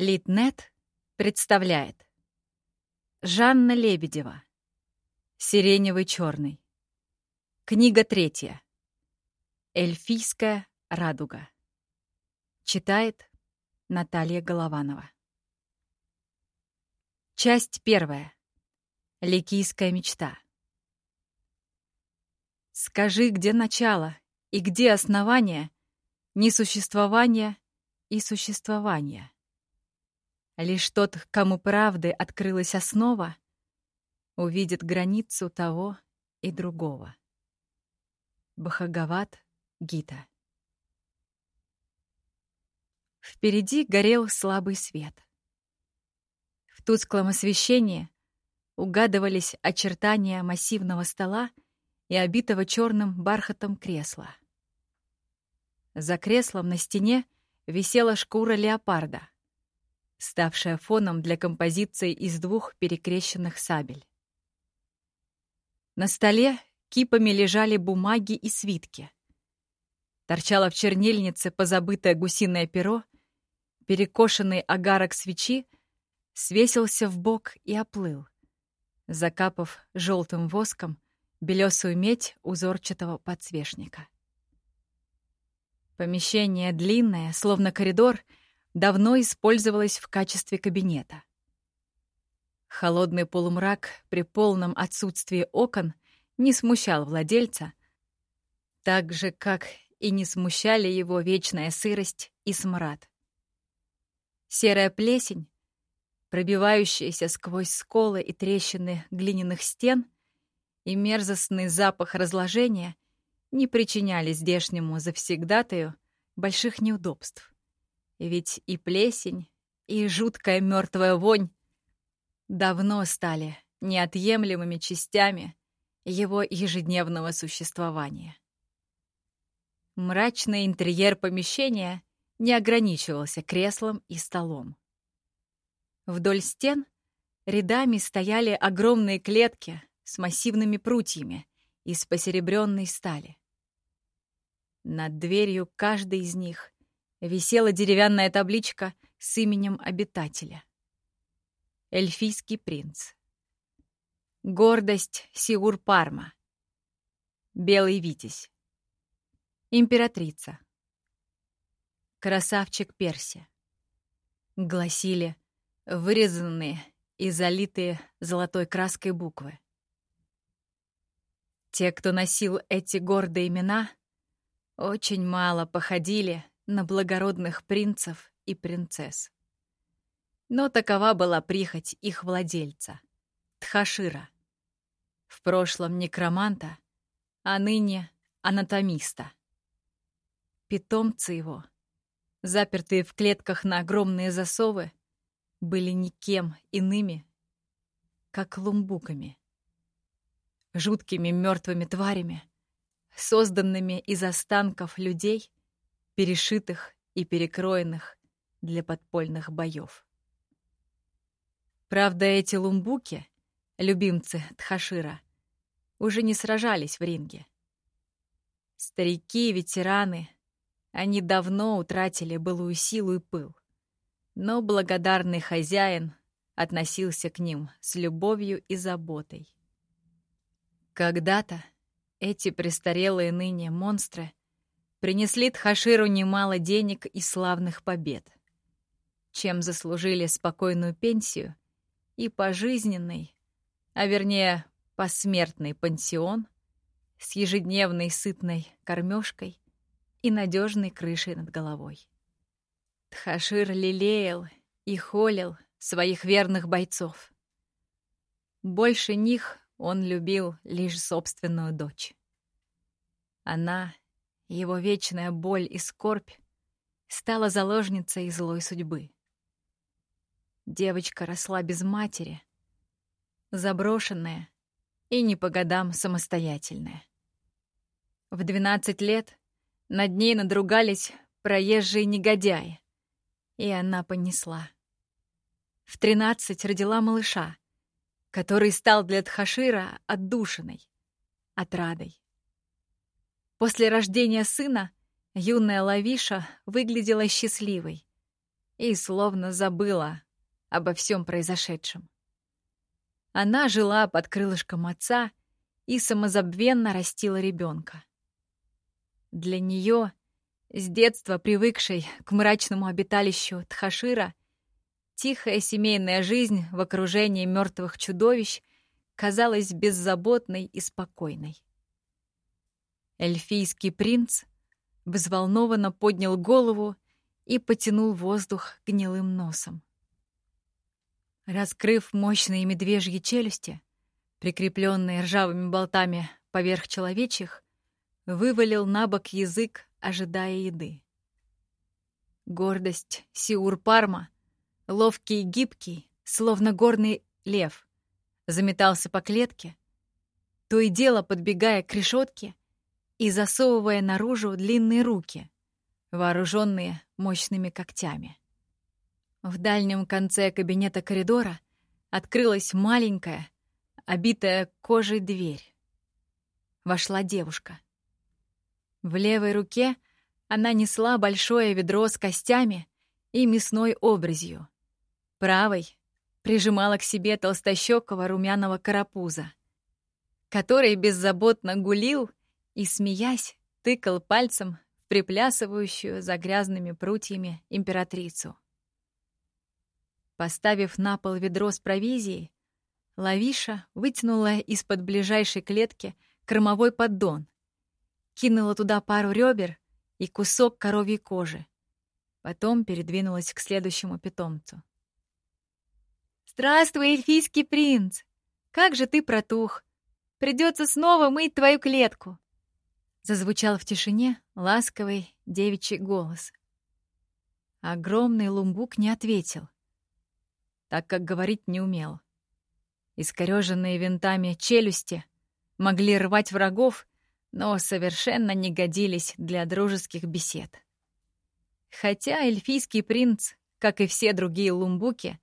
Литнет представляет. Жанна Лебедева. Сиреневый черный. Книга третья. Эльфийская радуга. Читает Наталья Голованова. Часть первая. Ликийская мечта. Скажи, где начало и где основание несуществования и существования. Лишь тот, кому правды открылась основа, увидит границу того и другого. Бхагават Гита Впереди горел слабый свет. В тусклом освещении угадывались очертания массивного стола и обитого черным бархатом кресла. За креслом на стене висела шкура леопарда — ставшая фоном для композиции из двух перекрещенных сабель. На столе кипами лежали бумаги и свитки. Торчало в чернильнице позабытое гусиное перо, перекошенный агарок свечи свесился в бок и оплыл, закапав желтым воском белесую медь узорчатого подсвечника. Помещение длинное, словно коридор — давно использовалась в качестве кабинета. Холодный полумрак при полном отсутствии окон не смущал владельца, так же, как и не смущали его вечная сырость и смрад. Серая плесень, пробивающаяся сквозь сколы и трещины глиняных стен, и мерзостный запах разложения не причиняли здешнему завсегдатаю больших неудобств. Ведь и плесень, и жуткая мертвая вонь давно стали неотъемлемыми частями его ежедневного существования. Мрачный интерьер помещения не ограничивался креслом и столом. Вдоль стен рядами стояли огромные клетки с массивными прутьями из посеребренной стали. Над дверью каждой из них висела деревянная табличка с именем обитателя. Эльфийский принц. Гордость Сиур-Парма. Белый Витязь. Императрица. Красавчик Перси. Гласили вырезанные и залитые золотой краской буквы. Те, кто носил эти гордые имена, очень мало походили на благородных принцев и принцесс. Но такова была прихоть их владельца, Тхашира. В прошлом некроманта, а ныне анатомиста. Питомцы его, запертые в клетках на огромные засовы, были никем иными, как лумбуками. Жуткими мертвыми тварями, созданными из останков людей перешитых и перекроенных для подпольных боев. Правда, эти лумбуки, любимцы Тхашира, уже не сражались в ринге. Старики, ветераны, они давно утратили былую силу и пыл. Но благодарный хозяин относился к ним с любовью и заботой. Когда-то эти престарелые ныне монстры принесли Тхаширу немало денег и славных побед, чем заслужили спокойную пенсию и пожизненный, а вернее посмертный пансион с ежедневной сытной кормежкой и надежной крышей над головой. Тхашир лелеял и холил своих верных бойцов. Больше них он любил лишь собственную дочь. Она его вечная боль и скорбь стала заложницей злой судьбы. Девочка росла без матери, заброшенная и не по годам самостоятельная. В 12 лет над ней надругались проезжие негодяи, и она понесла. В 13 родила малыша, который стал для Тхашира отдушиной, отрадой. После рождения сына юная Лавиша выглядела счастливой. и словно забыла обо всем произошедшем. Она жила под крылышком отца и самозабвенно растила ребенка. Для нее, с детства привыкшей к мрачному обиталищу Тхашира, тихая семейная жизнь в окружении мертвых чудовищ казалась беззаботной и спокойной. Эльфийский принц взволнованно поднял голову и потянул воздух гнилым носом. Раскрыв мощные медвежьи челюсти, прикрепленные ржавыми болтами поверх человечьих, вывалил на бок язык, ожидая еды. Гордость Сиур-Парма, ловкий и гибкий, словно горный лев, заметался по клетке, то и дело подбегая к решетке и засовывая наружу длинные руки, вооруженные мощными когтями. В дальнем конце кабинета коридора открылась маленькая, обитая кожей дверь. Вошла девушка. В левой руке она несла большое ведро с костями и мясной образью. Правой прижимала к себе толстощекого румяного карапуза, который беззаботно гулил и, смеясь, тыкал пальцем приплясывающую за грязными прутьями императрицу. Поставив на пол ведро с провизией, Лавиша вытянула из-под ближайшей клетки кормовой поддон, кинула туда пару ребер и кусок коровьей кожи. Потом передвинулась к следующему питомцу. «Здравствуй, эльфийский принц! Как же ты протух! Придется снова мыть твою клетку!» Зазвучал в тишине ласковый девичий голос. Огромный лумбук не ответил, так как говорить не умел. Искорёженные винтами челюсти могли рвать врагов, но совершенно не годились для дружеских бесед. Хотя эльфийский принц, как и все другие лумбуки,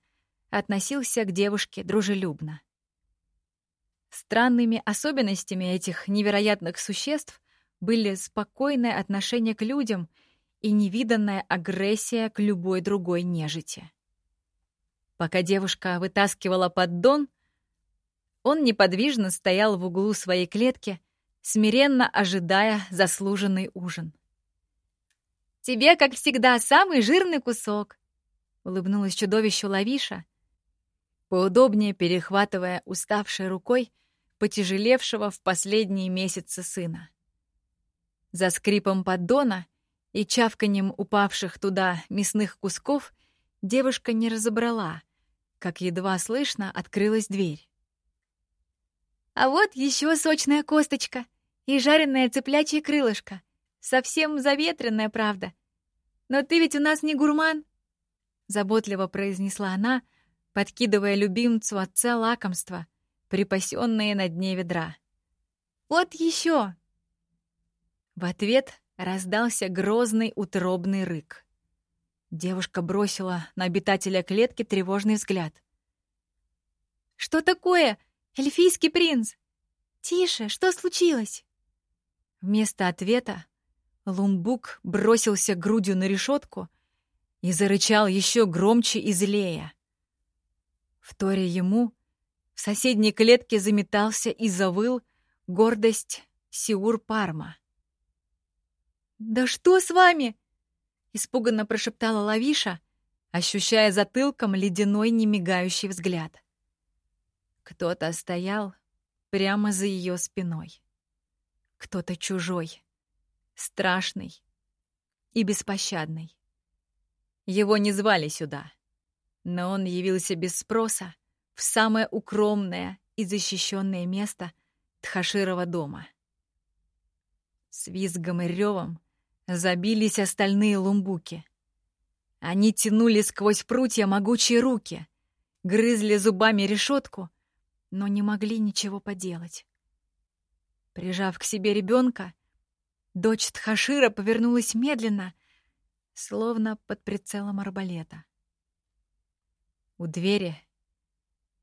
относился к девушке дружелюбно. Странными особенностями этих невероятных существ были спокойное отношение к людям и невиданная агрессия к любой другой нежити. Пока девушка вытаскивала поддон, он неподвижно стоял в углу своей клетки, смиренно ожидая заслуженный ужин. «Тебе, как всегда, самый жирный кусок!» — улыбнулась чудовищу Лавиша, поудобнее перехватывая уставшей рукой потяжелевшего в последние месяцы сына. За скрипом поддона и чавканием упавших туда мясных кусков девушка не разобрала, как едва слышно открылась дверь. «А вот еще сочная косточка и жареное цыплячье крылышко. Совсем заветренная, правда. Но ты ведь у нас не гурман!» Заботливо произнесла она, подкидывая любимцу отца лакомства, припасенные на дне ведра. «Вот еще!» В ответ раздался грозный утробный рык. Девушка бросила на обитателя клетки тревожный взгляд. «Что такое? Эльфийский принц! Тише, что случилось?» Вместо ответа Лумбук бросился грудью на решетку и зарычал еще громче и злее. Вторя ему, в соседней клетке заметался и завыл гордость Сиур Парма. «Да что с вами?» — испуганно прошептала Лавиша, ощущая затылком ледяной немигающий взгляд. Кто-то стоял прямо за ее спиной. Кто-то чужой, страшный и беспощадный. Его не звали сюда, но он явился без спроса в самое укромное и защищенное место Тхаширова дома. С визгом и ревом забились остальные лумбуки. Они тянули сквозь прутья могучие руки, грызли зубами решетку, но не могли ничего поделать. Прижав к себе ребенка, дочь Тхашира повернулась медленно, словно под прицелом арбалета. У двери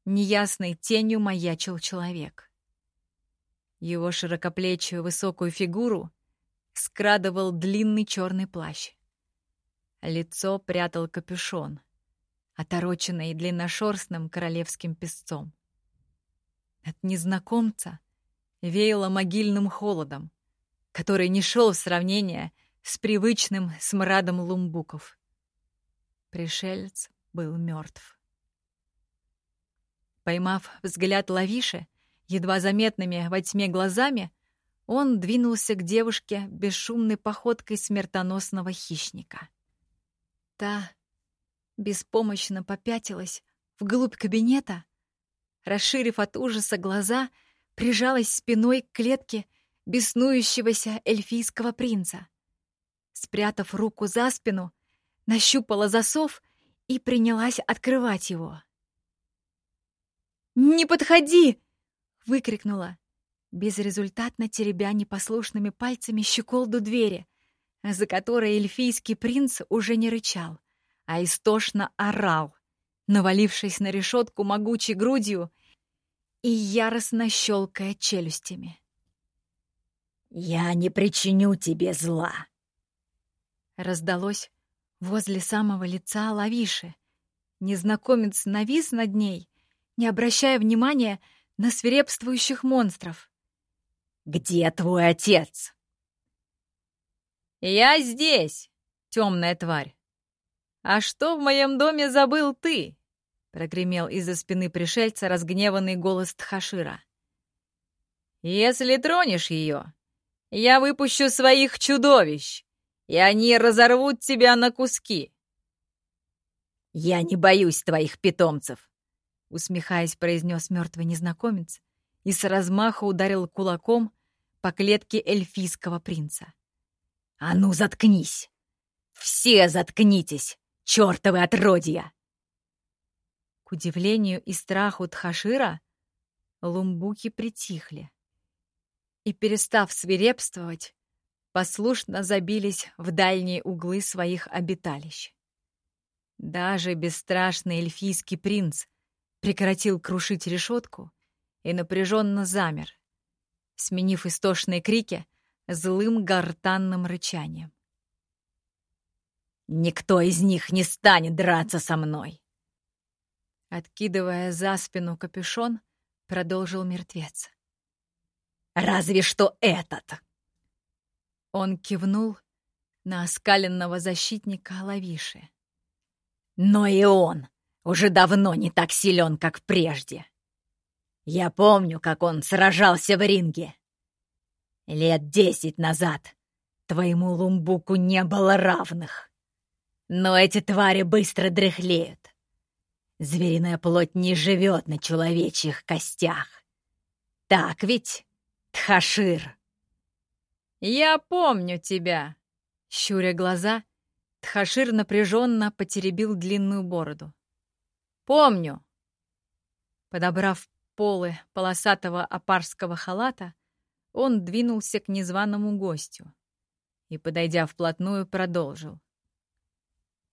неясной тенью маячил человек. Его широкоплечую высокую фигуру — скрадывал длинный черный плащ. Лицо прятал капюшон, отороченный длинношерстным королевским песцом. От незнакомца веяло могильным холодом, который не шел в сравнение с привычным смрадом лумбуков. Пришелец был мертв. Поймав взгляд Лавиши, едва заметными во тьме глазами, он двинулся к девушке бесшумной походкой смертоносного хищника. Та беспомощно попятилась вглубь кабинета, расширив от ужаса глаза, прижалась спиной к клетке беснующегося эльфийского принца. Спрятав руку за спину, нащупала засов и принялась открывать его. «Не подходи!» — выкрикнула, безрезультатно теребя непослушными пальцами щеколду двери, за которой эльфийский принц уже не рычал, а истошно орал, навалившись на решетку могучей грудью и яростно щелкая челюстями. «Я не причиню тебе зла!» Раздалось возле самого лица Лавиши. Незнакомец навис над ней, не обращая внимания на свирепствующих монстров. «Где твой отец?» «Я здесь, темная тварь. А что в моем доме забыл ты?» прогремел из-за спины пришельца разгневанный голос Тхашира. «Если тронешь ее, я выпущу своих чудовищ, и они разорвут тебя на куски». «Я не боюсь твоих питомцев», — усмехаясь, произнес мертвый незнакомец и с размаха ударил кулаком по клетке эльфийского принца. «А ну, заткнись! Все заткнитесь, чертовы отродья!» К удивлению и страху Тхашира, лумбуки притихли и, перестав свирепствовать, послушно забились в дальние углы своих обиталищ. Даже бесстрашный эльфийский принц прекратил крушить решетку и напряженно замер, сменив истошные крики злым гортанным рычанием. «Никто из них не станет драться со мной!» Откидывая за спину капюшон, продолжил мертвец. «Разве что этот!» Он кивнул на оскаленного защитника Лавиши. «Но и он уже давно не так силен, как прежде. Я помню, как он сражался в ринге. Лет десять назад твоему лумбуку не было равных. Но эти твари быстро дряхлеют. Звериная плоть не живет на человечьих костях. Так ведь, Тхашир?» «Я помню тебя!» Щуря глаза, Тхашир напряженно потеребил длинную бороду. «Помню!» Подобрав полы полосатого апарского халата, он двинулся к незваному гостю и, подойдя вплотную, продолжил.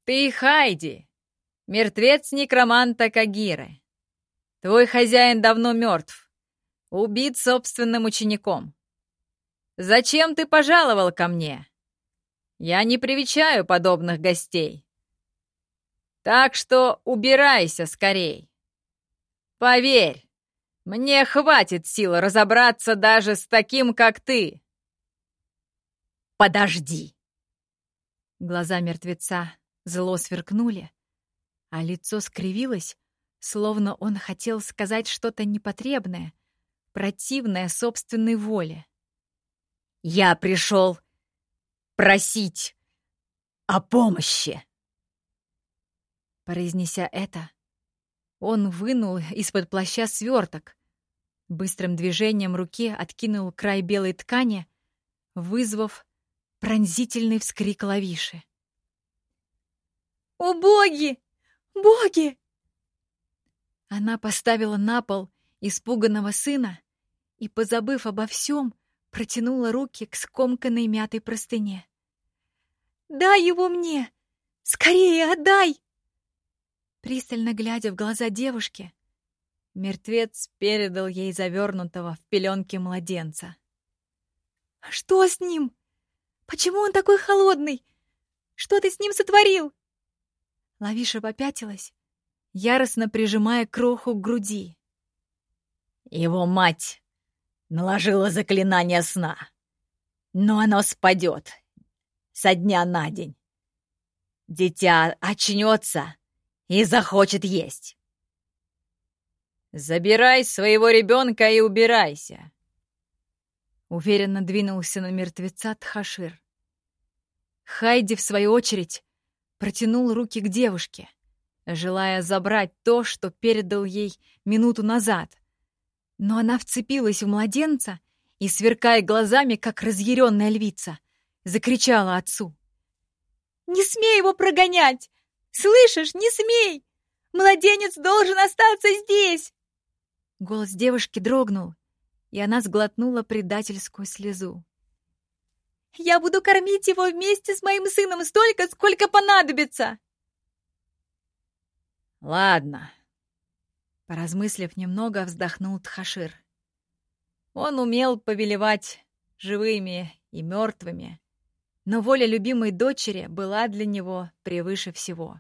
«Ты Хайди, мертвец некроманта Кагиры. Твой хозяин давно мертв, убит собственным учеником. Зачем ты пожаловал ко мне? Я не привечаю подобных гостей. Так что убирайся скорей. Поверь, мне хватит сил разобраться даже с таким, как ты. Подожди. Глаза мертвеца зло сверкнули, а лицо скривилось, словно он хотел сказать что-то непотребное, противное собственной воле. «Я пришел просить о помощи!» Произнеся это, он вынул из-под плаща сверток, быстрым движением руки откинул край белой ткани, вызвав пронзительный вскрик лавиши. «О, боги! Боги!» Она поставила на пол испуганного сына и, позабыв обо всем, протянула руки к скомканной мятой простыне. «Дай его мне! Скорее отдай!» Пристально глядя в глаза девушки, мертвец передал ей завернутого в пеленки младенца. «Что с ним? Почему он такой холодный? Что ты с ним сотворил?» Лавиша попятилась, яростно прижимая кроху к груди. Его мать наложила заклинание сна, но оно спадет со дня на день. Дитя очнется и захочет есть. «Забирай своего ребенка и убирайся!» Уверенно двинулся на мертвеца Тхашир. Хайди, в свою очередь, протянул руки к девушке, желая забрать то, что передал ей минуту назад. Но она вцепилась в младенца и, сверкая глазами, как разъяренная львица, закричала отцу. «Не смей его прогонять! Слышишь, не смей! Младенец должен остаться здесь!» Голос девушки дрогнул, и она сглотнула предательскую слезу. «Я буду кормить его вместе с моим сыном столько, сколько понадобится!» «Ладно», — поразмыслив немного, вздохнул Тхашир. Он умел повелевать живыми и мертвыми, но воля любимой дочери была для него превыше всего.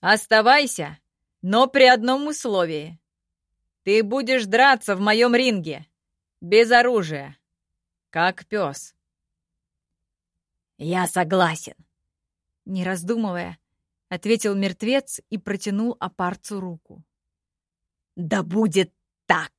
«Оставайся, но при одном условии», ты будешь драться в моем ринге, без оружия, как пес. Я согласен. Не раздумывая, ответил мертвец и протянул опарцу руку. Да будет так!